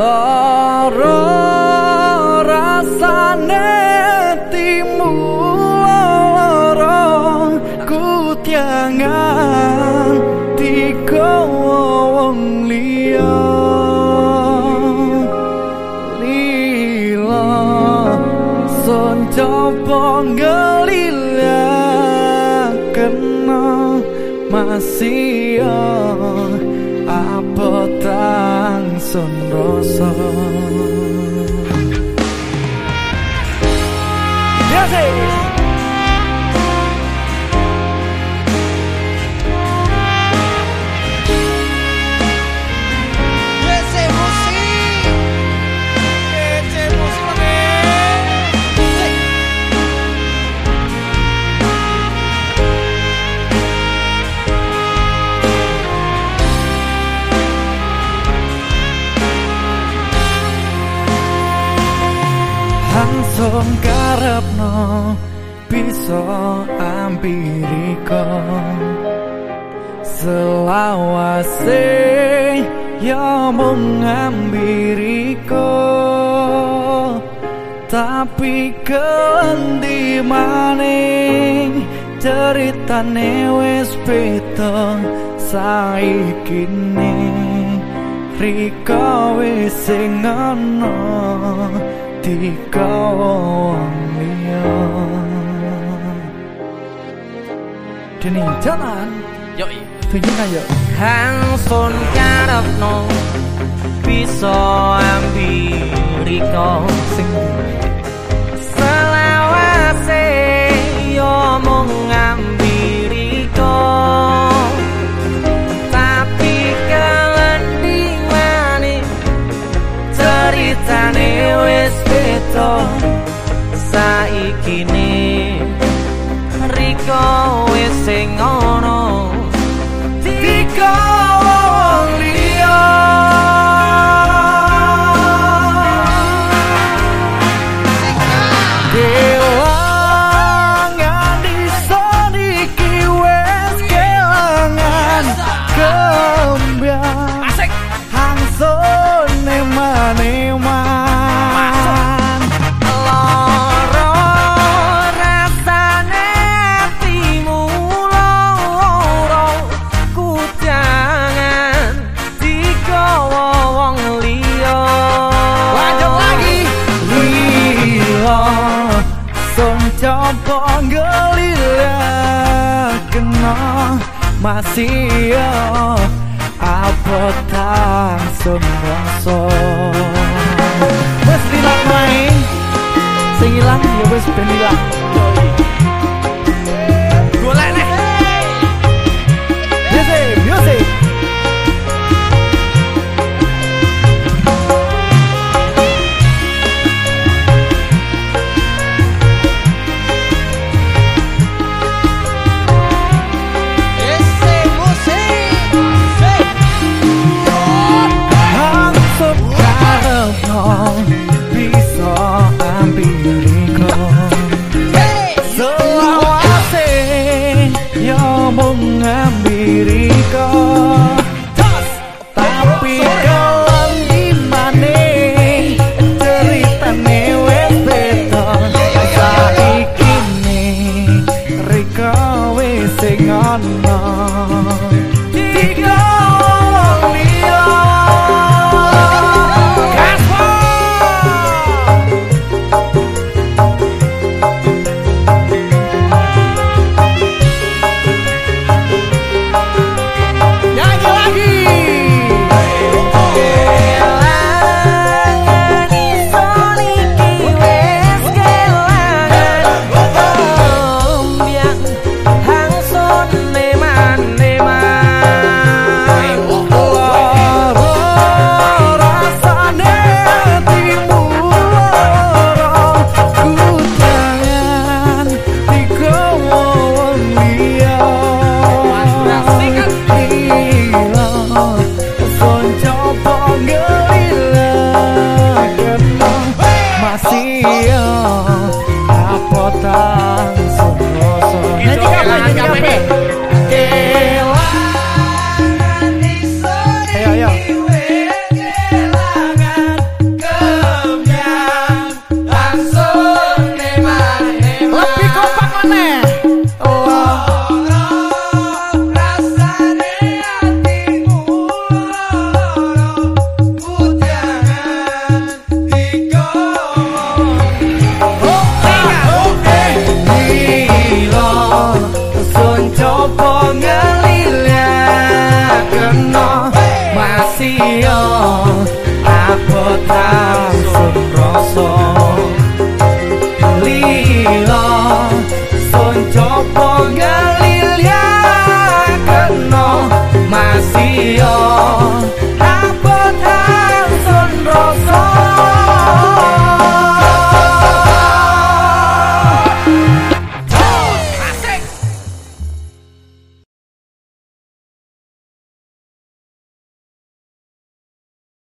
Loro rasane timu loro kutiangan tiga wong liya. Lila son ngelilah kena masih apa tang son rosa. ¡Gracias! Langsung karepno bisa ampiriko. Selawase ya mung ambiriko tapi kendi maning ceritane wis beda saiki Rika wis sing ana tiga liya Dini jalan Yo Tunjukkan yuk Hang son karepno bisa ambiriko Sing selawase yo mung ambiriko tapi kalendi maning ceritane coba ngelilah Kena masih ya Apa sun rasa Wes lila main Sing ilang ya wes ben masih ya. Apa tang son rasa Itu kelangan kabeh. opo kena. Keno masio aku langsung rasa? Lila. Sun copong